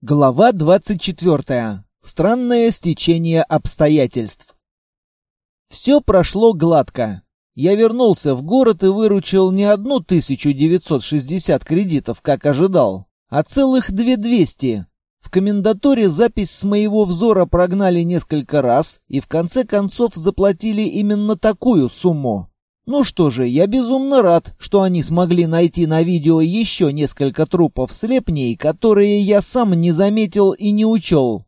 Глава 24. Странное стечение обстоятельств. Все прошло гладко. Я вернулся в город и выручил не одну 1960 кредитов, как ожидал, а целых 2200. В комендатуре запись с моего взора прогнали несколько раз и в конце концов заплатили именно такую сумму. Ну что же, я безумно рад, что они смогли найти на видео еще несколько трупов слепней, которые я сам не заметил и не учел.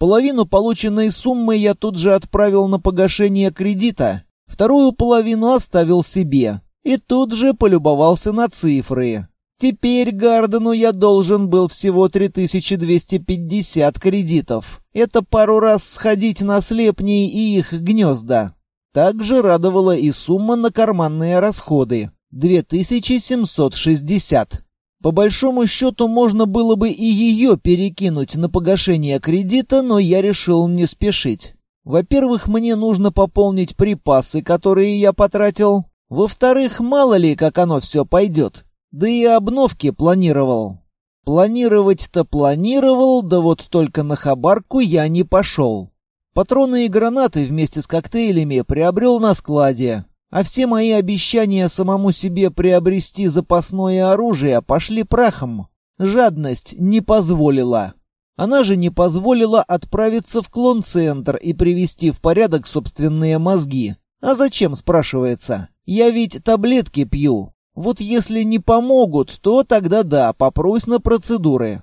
Половину полученной суммы я тут же отправил на погашение кредита, вторую половину оставил себе и тут же полюбовался на цифры. Теперь Гардену я должен был всего 3250 кредитов. Это пару раз сходить на слепней и их гнезда. Также радовала и сумма на карманные расходы — 2760. По большому счету можно было бы и ее перекинуть на погашение кредита, но я решил не спешить. Во-первых, мне нужно пополнить припасы, которые я потратил. Во-вторых, мало ли, как оно все пойдет. Да и обновки планировал. Планировать-то планировал, да вот только на хабарку я не пошел. Патроны и гранаты вместе с коктейлями приобрел на складе, а все мои обещания самому себе приобрести запасное оружие пошли прахом. Жадность не позволила. Она же не позволила отправиться в клон-центр и привести в порядок собственные мозги. А зачем, спрашивается? Я ведь таблетки пью. Вот если не помогут, то тогда да, попрусь на процедуры.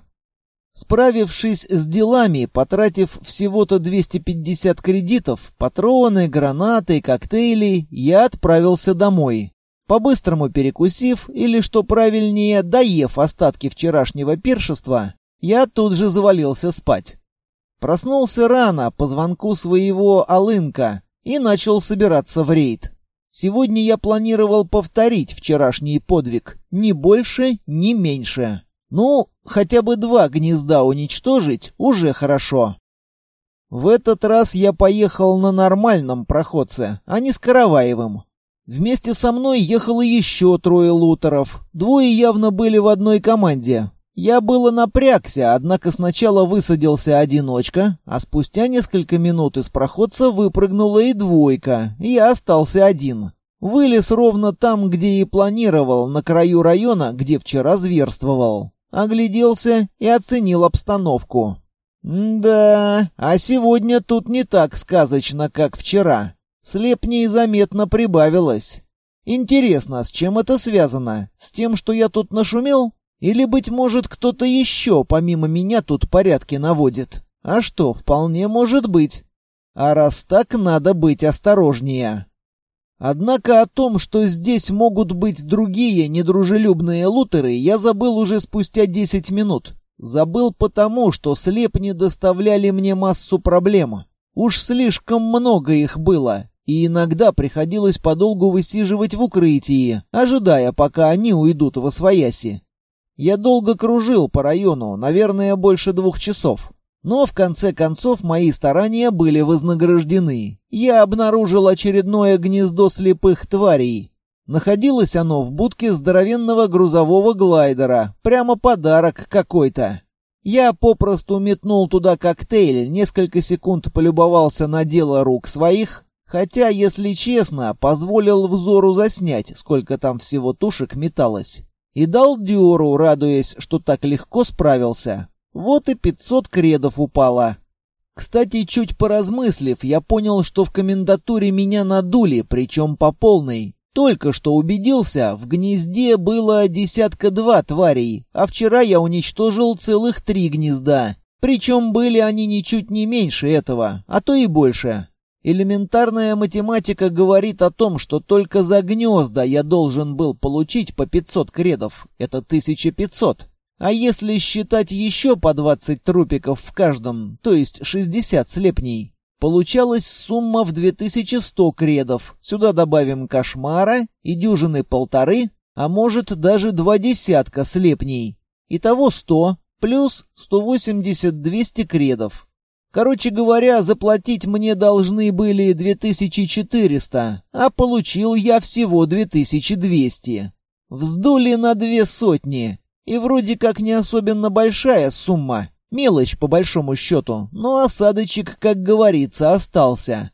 Справившись с делами, потратив всего-то 250 кредитов, патроны, гранаты, коктейли, я отправился домой. По-быстрому перекусив, или, что правильнее, доев остатки вчерашнего пиршества, я тут же завалился спать. Проснулся рано по звонку своего Алынка и начал собираться в рейд. Сегодня я планировал повторить вчерашний подвиг, ни больше, ни меньше. Ну, хотя бы два гнезда уничтожить уже хорошо. В этот раз я поехал на нормальном проходце, а не с Караваевым. Вместе со мной ехало еще трое лутеров. Двое явно были в одной команде. Я было напрягся, однако сначала высадился одиночка, а спустя несколько минут из проходца выпрыгнула и двойка, и я остался один. Вылез ровно там, где и планировал, на краю района, где вчера зверствовал. Огляделся и оценил обстановку. «Да, а сегодня тут не так сказочно, как вчера. Слепней заметно прибавилось. Интересно, с чем это связано? С тем, что я тут нашумел? Или, быть может, кто-то еще помимо меня тут порядки наводит? А что, вполне может быть. А раз так, надо быть осторожнее». Однако о том, что здесь могут быть другие недружелюбные лутеры, я забыл уже спустя 10 минут. Забыл потому, что слепни доставляли мне массу проблем. Уж слишком много их было, и иногда приходилось подолгу высиживать в укрытии, ожидая, пока они уйдут во свояси. Я долго кружил по району, наверное, больше двух часов. Но в конце концов мои старания были вознаграждены. Я обнаружил очередное гнездо слепых тварей. Находилось оно в будке здоровенного грузового глайдера. Прямо подарок какой-то. Я попросту метнул туда коктейль, несколько секунд полюбовался на дело рук своих, хотя, если честно, позволил взору заснять, сколько там всего тушек металось. И дал дёру, радуясь, что так легко справился. Вот и 500 кредов упало. Кстати, чуть поразмыслив, я понял, что в комендатуре меня надули, причем по полной. Только что убедился, в гнезде было десятка-два тварей, а вчера я уничтожил целых три гнезда. Причем были они ничуть не меньше этого, а то и больше. Элементарная математика говорит о том, что только за гнезда я должен был получить по 500 кредов. Это 1500. А если считать еще по 20 трупиков в каждом, то есть 60 слепней, получалась сумма в 2100 кредов. Сюда добавим кошмара и дюжины полторы, а может даже два десятка слепней. Итого 100 плюс 180-200 кредов. Короче говоря, заплатить мне должны были 2400, а получил я всего 2200. Вздули на две сотни. И вроде как не особенно большая сумма. Мелочь, по большому счету, но осадочек, как говорится, остался.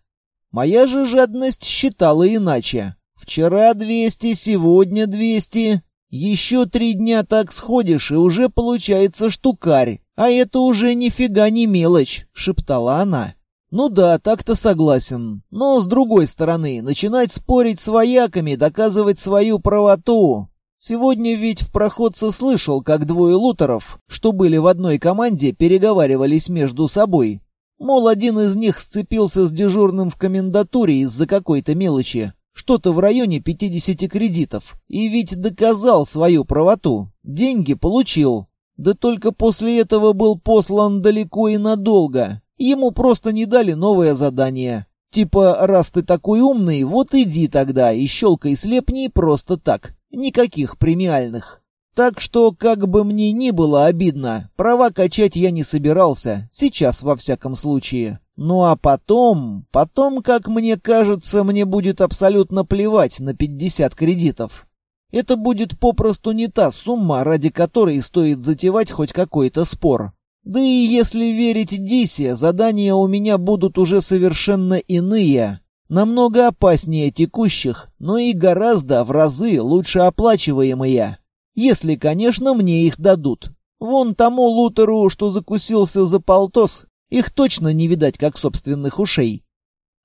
Моя же жадность считала иначе. Вчера 200, сегодня 200. Еще три дня так сходишь, и уже получается штукарь. А это уже нифига не мелочь, шептала она. Ну да, так-то согласен. Но с другой стороны, начинать спорить с вояками, доказывать свою правоту. Сегодня ведь в проходце слышал, как двое лутеров, что были в одной команде, переговаривались между собой. Мол, один из них сцепился с дежурным в комендатуре из-за какой-то мелочи. Что-то в районе 50 кредитов. И ведь доказал свою правоту. Деньги получил. Да только после этого был послан далеко и надолго. Ему просто не дали новое задание. Типа, раз ты такой умный, вот иди тогда и щелкай слепни просто так. Никаких премиальных. Так что, как бы мне ни было обидно, права качать я не собирался, сейчас во всяком случае. Ну а потом, потом, как мне кажется, мне будет абсолютно плевать на 50 кредитов. Это будет попросту не та сумма, ради которой стоит затевать хоть какой-то спор. Да и если верить Дисе, задания у меня будут уже совершенно иные, намного опаснее текущих, но и гораздо в разы лучше оплачиваемые. Если, конечно, мне их дадут. Вон тому Лутеру, что закусился за полтос, их точно не видать, как собственных ушей.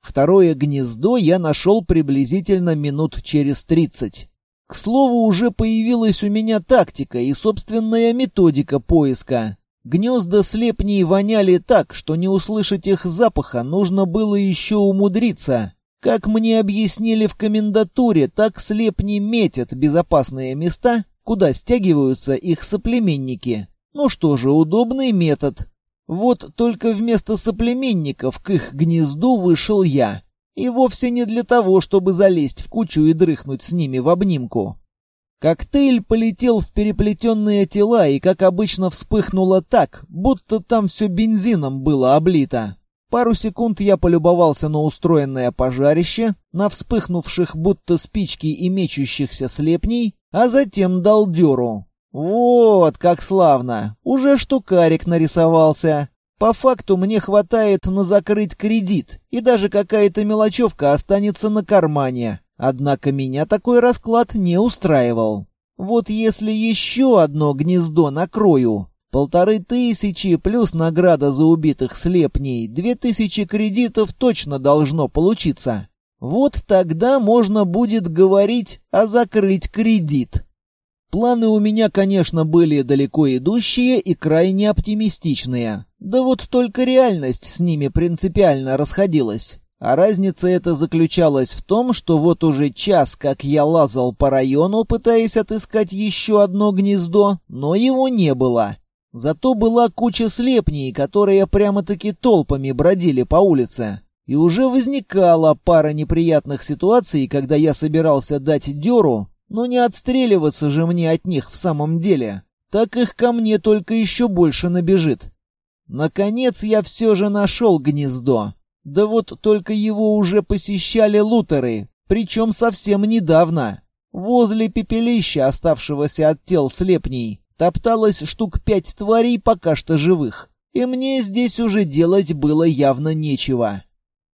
Второе гнездо я нашел приблизительно минут через тридцать. К слову, уже появилась у меня тактика и собственная методика поиска. Гнезда слепней воняли так, что не услышать их запаха нужно было еще умудриться. Как мне объяснили в комендатуре, так слепни метят безопасные места, куда стягиваются их соплеменники. Ну что же, удобный метод. Вот только вместо соплеменников к их гнезду вышел я. И вовсе не для того, чтобы залезть в кучу и дрыхнуть с ними в обнимку. Коктейль полетел в переплетенные тела и, как обычно, вспыхнуло так, будто там все бензином было облито. Пару секунд я полюбовался на устроенное пожарище, на вспыхнувших будто спички и мечущихся слепней, а затем дал дёру. Вот, как славно! Уже штукарик нарисовался. По факту мне хватает на закрыть кредит, и даже какая-то мелочевка останется на кармане. Однако меня такой расклад не устраивал. Вот если еще одно гнездо накрою, полторы тысячи плюс награда за убитых слепней, две тысячи кредитов точно должно получиться. Вот тогда можно будет говорить о закрыть кредит. Планы у меня, конечно, были далеко идущие и крайне оптимистичные. Да вот только реальность с ними принципиально расходилась. А разница эта заключалась в том, что вот уже час, как я лазал по району, пытаясь отыскать еще одно гнездо, но его не было. Зато была куча слепней, которые прямо-таки толпами бродили по улице. И уже возникала пара неприятных ситуаций, когда я собирался дать дёру, но не отстреливаться же мне от них в самом деле. Так их ко мне только еще больше набежит. Наконец я все же нашел гнездо. Да вот только его уже посещали лутеры, причем совсем недавно. Возле пепелища, оставшегося от тел слепней, топталось штук пять тварей пока что живых. И мне здесь уже делать было явно нечего.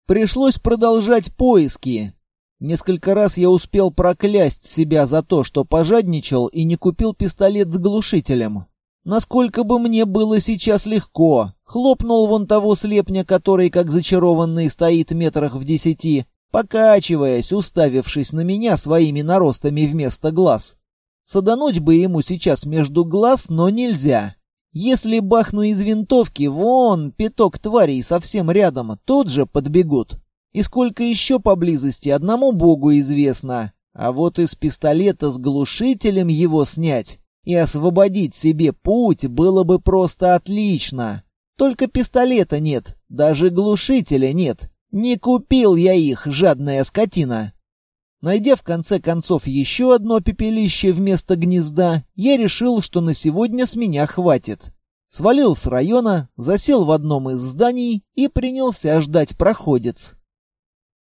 Пришлось продолжать поиски, Несколько раз я успел проклясть себя за то, что пожадничал и не купил пистолет с глушителем. Насколько бы мне было сейчас легко. Хлопнул вон того слепня, который, как зачарованный, стоит метрах в десяти, покачиваясь, уставившись на меня своими наростами вместо глаз. Садануть бы ему сейчас между глаз, но нельзя. Если бахну из винтовки, вон, пяток тварей совсем рядом, тут же подбегут. И сколько еще поблизости, одному богу известно. А вот из пистолета с глушителем его снять и освободить себе путь было бы просто отлично. Только пистолета нет, даже глушителя нет. Не купил я их, жадная скотина. Найдя в конце концов еще одно пепелище вместо гнезда, я решил, что на сегодня с меня хватит. Свалил с района, засел в одном из зданий и принялся ждать проходец.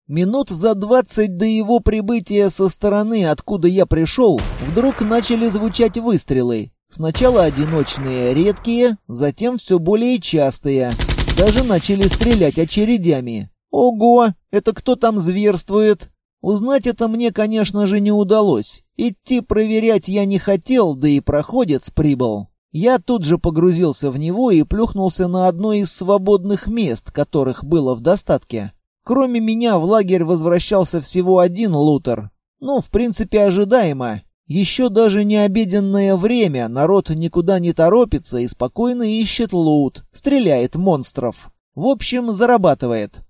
Минут за двадцать до его прибытия со стороны, откуда я пришел, вдруг начали звучать выстрелы. Сначала одиночные, редкие, затем все более частые. Даже начали стрелять очередями. Ого, это кто там зверствует? Узнать это мне, конечно же, не удалось. Идти проверять я не хотел, да и проходец прибыл. Я тут же погрузился в него и плюхнулся на одно из свободных мест, которых было в достатке. Кроме меня в лагерь возвращался всего один лутер. Ну, в принципе, ожидаемо. Еще даже не обеденное время, народ никуда не торопится и спокойно ищет лут, стреляет монстров. В общем, зарабатывает.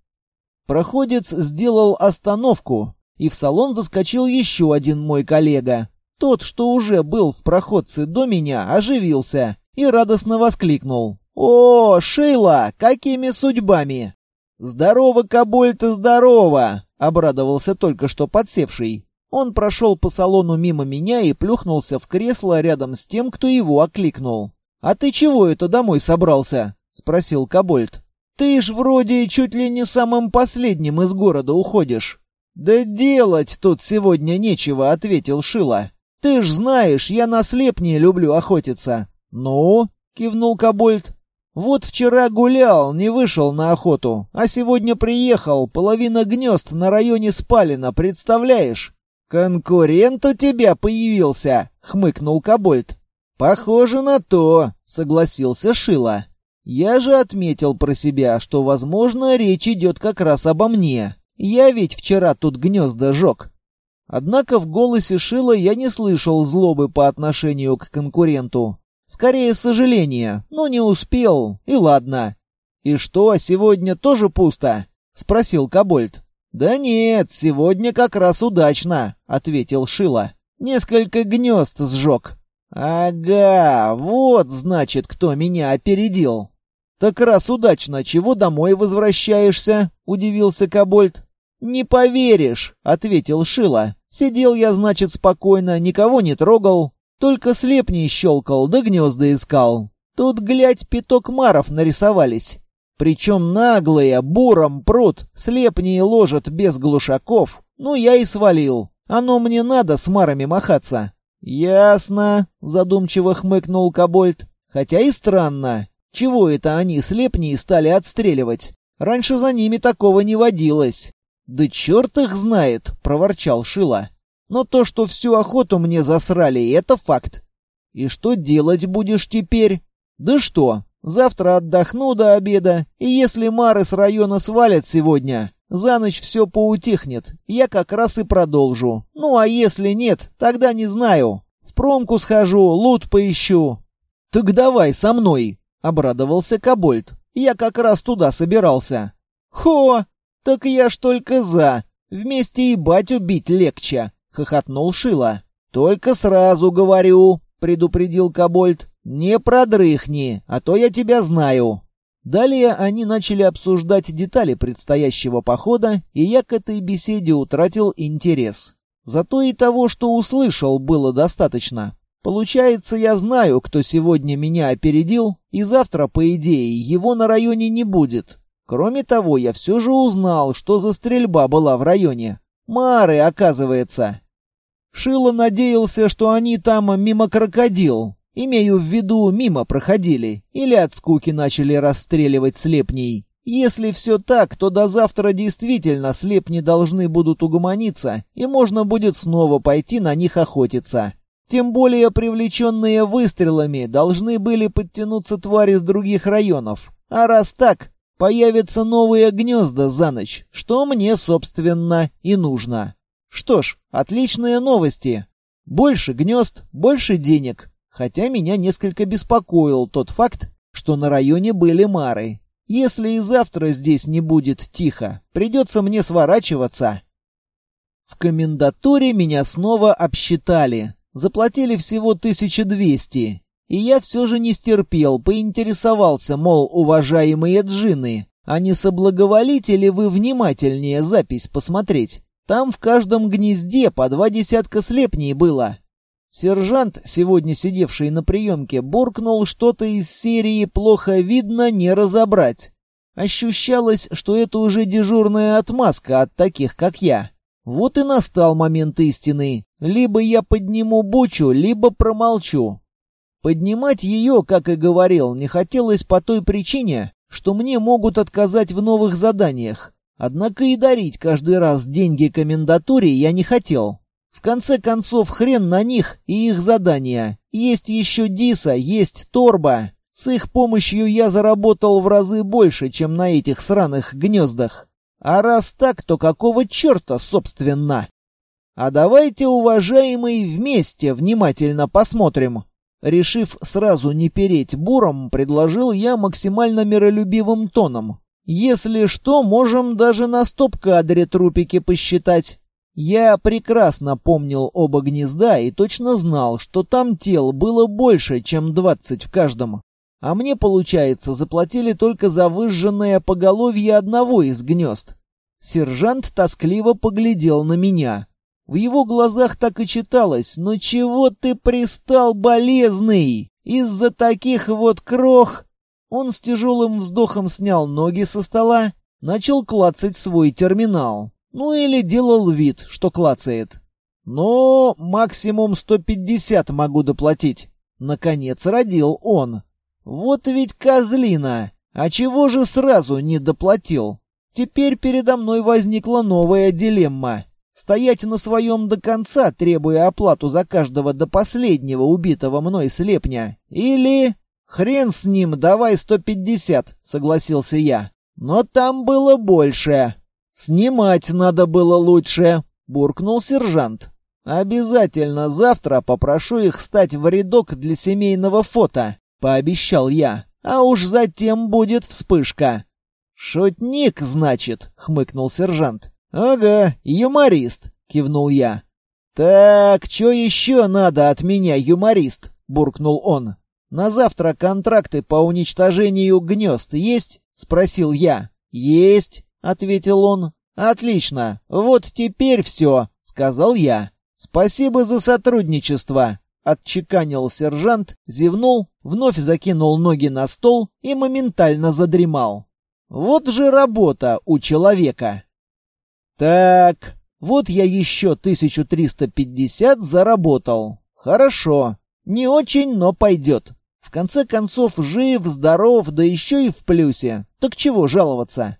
Проходец сделал остановку, и в салон заскочил еще один мой коллега. Тот, что уже был в проходце до меня, оживился и радостно воскликнул. «О, Шейла, какими судьбами?» «Здорово, Кобольт, здорово!» — обрадовался только что подсевший. Он прошел по салону мимо меня и плюхнулся в кресло рядом с тем, кто его окликнул. «А ты чего это домой собрался?» — спросил Кобольд. «Ты ж вроде чуть ли не самым последним из города уходишь». «Да делать тут сегодня нечего», — ответил Шила. «Ты ж знаешь, я на слепни люблю охотиться». «Ну?» — кивнул Кобольд. «Вот вчера гулял, не вышел на охоту, а сегодня приехал, половина гнезд на районе Спалина, представляешь? «Конкурент у тебя появился!» — хмыкнул Кобольд. «Похоже на то», — согласился Шила. «Я же отметил про себя, что, возможно, речь идет как раз обо мне. Я ведь вчера тут гнезда жег». Однако в голосе Шила я не слышал злобы по отношению к конкуренту. Скорее, сожаление, но не успел, и ладно. «И что, сегодня тоже пусто?» — спросил Кобольд. «Да нет, сегодня как раз удачно», — ответил Шила. «Несколько гнезд сжег». «Ага, вот, значит, кто меня опередил». «Так раз удачно, чего домой возвращаешься?» — удивился Кобольд. «Не поверишь», — ответил Шила. «Сидел я, значит, спокойно, никого не трогал, только слепней щелкал да гнезда искал. Тут, глядь, пяток маров нарисовались. Причем наглые, буром прут, слепни и ложат без глушаков. Ну, я и свалил. Оно мне надо с марами махаться. «Ясно», — задумчиво хмыкнул Кобольд. «Хотя и странно. Чего это они слепни стали отстреливать? Раньше за ними такого не водилось». «Да черт их знает», — проворчал Шила. «Но то, что всю охоту мне засрали, это факт». «И что делать будешь теперь?» «Да что, Завтра отдохну до обеда, и если Мары с района свалят сегодня, за ночь все поутихнет, я как раз и продолжу. Ну а если нет, тогда не знаю. В промку схожу, лут поищу». «Так давай со мной», — обрадовался Кобольд. «Я как раз туда собирался». «Хо! Так я ж только за. Вместе и батю бить легче», — хохотнул Шила. «Только сразу говорю», — предупредил Кобольд. «Не продрыхни, а то я тебя знаю». Далее они начали обсуждать детали предстоящего похода, и я к этой беседе утратил интерес. Зато и того, что услышал, было достаточно. Получается, я знаю, кто сегодня меня опередил, и завтра, по идее, его на районе не будет. Кроме того, я все же узнал, что за стрельба была в районе. Мары, оказывается. Шило надеялся, что они там мимо крокодил, Имею в виду, мимо проходили или от скуки начали расстреливать слепней. Если все так, то до завтра действительно слепни должны будут угомониться, и можно будет снова пойти на них охотиться. Тем более привлеченные выстрелами должны были подтянуться твари с других районов. А раз так, появятся новые гнезда за ночь, что мне, собственно, и нужно. Что ж, отличные новости. Больше гнезд, больше денег, хотя меня несколько беспокоил тот факт, что на районе были мары. Если и завтра здесь не будет тихо, придется мне сворачиваться. В комендатуре меня снова обсчитали. Заплатили всего 1200. И я все же не стерпел, поинтересовался, мол, уважаемые джины, а не соблаговолите ли вы внимательнее запись посмотреть? Там в каждом гнезде по два десятка слепней было. Сержант, сегодня сидевший на приемке, буркнул что-то из серии «плохо видно, не разобрать». Ощущалось, что это уже дежурная отмазка от таких, как я. Вот и настал момент истины. Либо я подниму бучу, либо промолчу. Поднимать ее, как и говорил, не хотелось по той причине, что мне могут отказать в новых заданиях. Однако и дарить каждый раз деньги комендатуре я не хотел. В конце концов, хрен на них и их задания. Есть еще Диса, есть Торба. С их помощью я заработал в разы больше, чем на этих сраных гнездах. А раз так, то какого черта, собственно? А давайте, уважаемые, вместе внимательно посмотрим. Решив сразу не переть буром, предложил я максимально миролюбивым тоном. Если что, можем даже на стоп-кадре трупики посчитать. Я прекрасно помнил оба гнезда и точно знал, что там тел было больше, чем двадцать в каждом. А мне, получается, заплатили только за выжженное поголовье одного из гнезд. Сержант тоскливо поглядел на меня. В его глазах так и читалось «Ну чего ты пристал, болезный? Из-за таких вот крох...» Он с тяжелым вздохом снял ноги со стола, начал клацать свой терминал. Ну или делал вид, что клацает. «Но максимум 150 могу доплатить». Наконец родил он. «Вот ведь козлина! А чего же сразу не доплатил?» Теперь передо мной возникла новая дилемма. Стоять на своем до конца, требуя оплату за каждого до последнего убитого мной слепня. Или... «Хрен с ним, давай сто пятьдесят», — согласился я. «Но там было больше». «Снимать надо было лучше», — буркнул сержант. «Обязательно завтра попрошу их стать в рядок для семейного фото», — пообещал я. «А уж затем будет вспышка». «Шутник, значит», — хмыкнул сержант. «Ага, юморист», — кивнул я. «Так, что еще надо от меня, юморист?» — буркнул он. «На завтра контракты по уничтожению гнезд есть?» — спросил я. «Есть», — ответил он. «Отлично, вот теперь все», — сказал я. «Спасибо за сотрудничество», — отчеканил сержант, зевнул, вновь закинул ноги на стол и моментально задремал. «Вот же работа у человека!» Так, вот я еще 1350 заработал. Хорошо. Не очень, но пойдет. В конце концов, жив, здоров, да еще и в плюсе. Так чего жаловаться?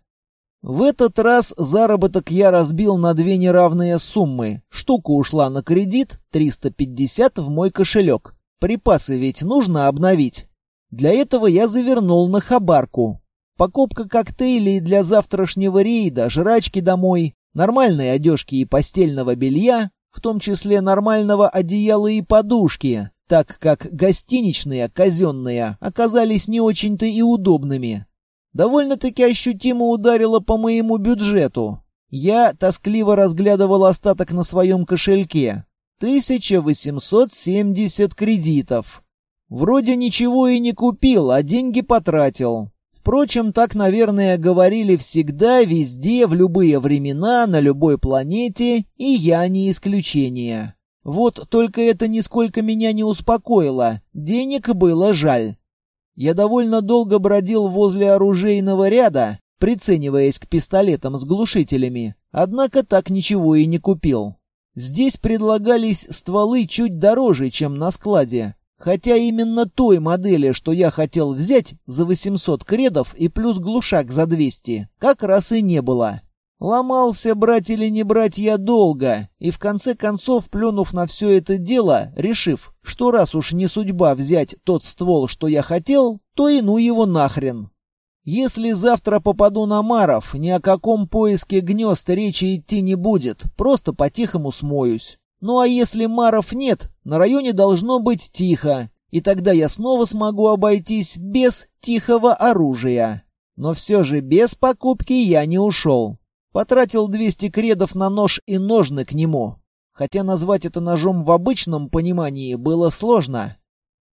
В этот раз заработок я разбил на две неравные суммы. Штука ушла на кредит, 350 в мой кошелек. Припасы ведь нужно обновить. Для этого я завернул на хабарку. Покупка коктейлей для завтрашнего рейда, жрачки домой, нормальной одежки и постельного белья, в том числе нормального одеяла и подушки, так как гостиничные, казенные, оказались не очень-то и удобными. Довольно-таки ощутимо ударило по моему бюджету. Я тоскливо разглядывал остаток на своем кошельке. 1870 кредитов. Вроде ничего и не купил, а деньги потратил. Впрочем, так, наверное, говорили всегда, везде, в любые времена, на любой планете, и я не исключение. Вот только это нисколько меня не успокоило, денег было жаль. Я довольно долго бродил возле оружейного ряда, прицениваясь к пистолетам с глушителями, однако так ничего и не купил. Здесь предлагались стволы чуть дороже, чем на складе, Хотя именно той модели, что я хотел взять за 800 кредов и плюс глушак за 200, как раз и не было. Ломался брать или не брать я долго, и в конце концов, плюнув на все это дело, решив, что раз уж не судьба взять тот ствол, что я хотел, то и ну его нахрен. Если завтра попаду на Маров, ни о каком поиске гнезд речи идти не будет, просто по-тихому смоюсь. Ну а если маров нет, на районе должно быть тихо, и тогда я снова смогу обойтись без тихого оружия. Но все же без покупки я не ушел. Потратил 200 кредов на нож и ножны к нему. Хотя назвать это ножом в обычном понимании было сложно.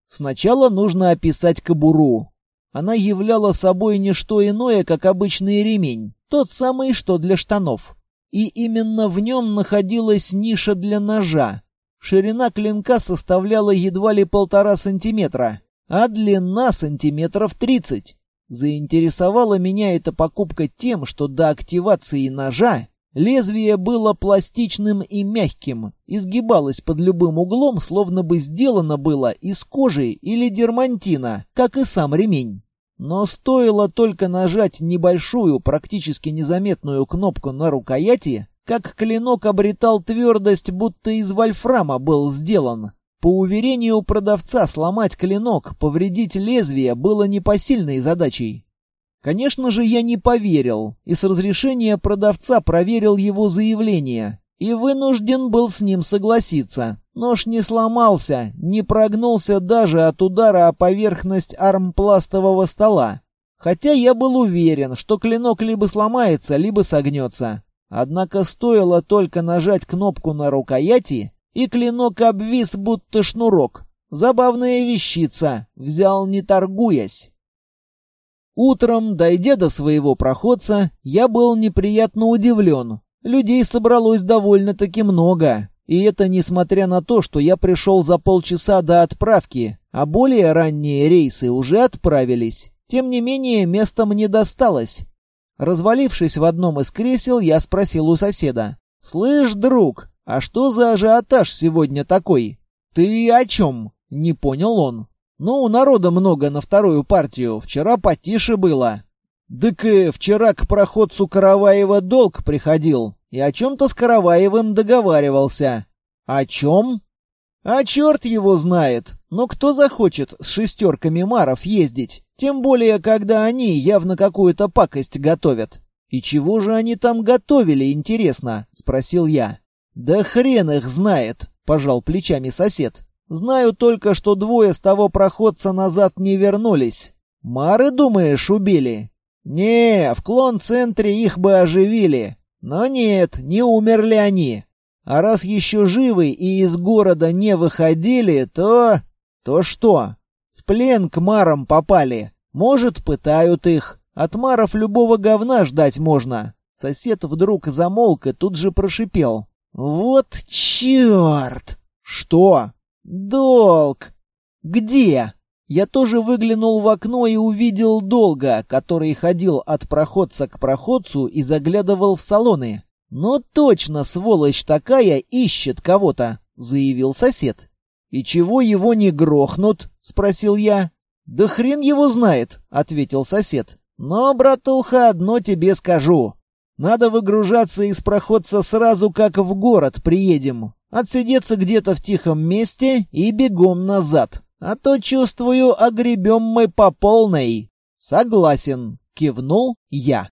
Сначала нужно описать кобуру. Она являла собой не что иное, как обычный ремень, тот самый, что для штанов и именно в нем находилась ниша для ножа. Ширина клинка составляла едва ли полтора сантиметра, а длина сантиметров тридцать. Заинтересовала меня эта покупка тем, что до активации ножа Лезвие было пластичным и мягким, изгибалось под любым углом, словно бы сделано было из кожи или дермантина, как и сам ремень. Но стоило только нажать небольшую, практически незаметную кнопку на рукояти, как клинок обретал твердость, будто из вольфрама был сделан. По уверению продавца, сломать клинок, повредить лезвие было непосильной задачей. Конечно же, я не поверил, и с разрешения продавца проверил его заявление, и вынужден был с ним согласиться. Нож не сломался, не прогнулся даже от удара о поверхность армпластового стола. Хотя я был уверен, что клинок либо сломается, либо согнется. Однако стоило только нажать кнопку на рукояти, и клинок обвис, будто шнурок. Забавная вещица, взял не торгуясь. Утром, дойдя до своего проходца, я был неприятно удивлен. Людей собралось довольно-таки много. И это несмотря на то, что я пришел за полчаса до отправки, а более ранние рейсы уже отправились. Тем не менее, место мне досталось. Развалившись в одном из кресел, я спросил у соседа. «Слышь, друг, а что за ажиотаж сегодня такой?» «Ты о чем?» — не понял он. Ну, у народа много на вторую партию. Вчера потише было. Дык и вчера к проходцу Караваева долг приходил. И о чем-то с Караваевым договаривался. О чем? А черт его знает. Но кто захочет с шестерками маров ездить? Тем более, когда они явно какую-то пакость готовят. «И чего же они там готовили, интересно?» — спросил я. «Да хрен их знает», — пожал плечами сосед. Знаю только, что двое с того проходца назад не вернулись. Мары, думаешь, убили? Не, в клон-центре их бы оживили. Но нет, не умерли они. А раз еще живы и из города не выходили, то... То что? В плен к марам попали. Может, пытают их. От маров любого говна ждать можно. Сосед вдруг замолк и тут же прошипел. «Вот черт!» «Что?» «Долг! Где?» Я тоже выглянул в окно и увидел Долга, который ходил от проходца к проходцу и заглядывал в салоны. «Ну точно, сволочь такая ищет кого-то», — заявил сосед. «И чего его не грохнут?» — спросил я. «Да хрен его знает», — ответил сосед. «Но, братуха, одно тебе скажу. Надо выгружаться из проходца сразу, как в город приедем. Отсидеться где-то в тихом месте и бегом назад. А то, чувствую, огребем мы по полной. Согласен, кивнул я.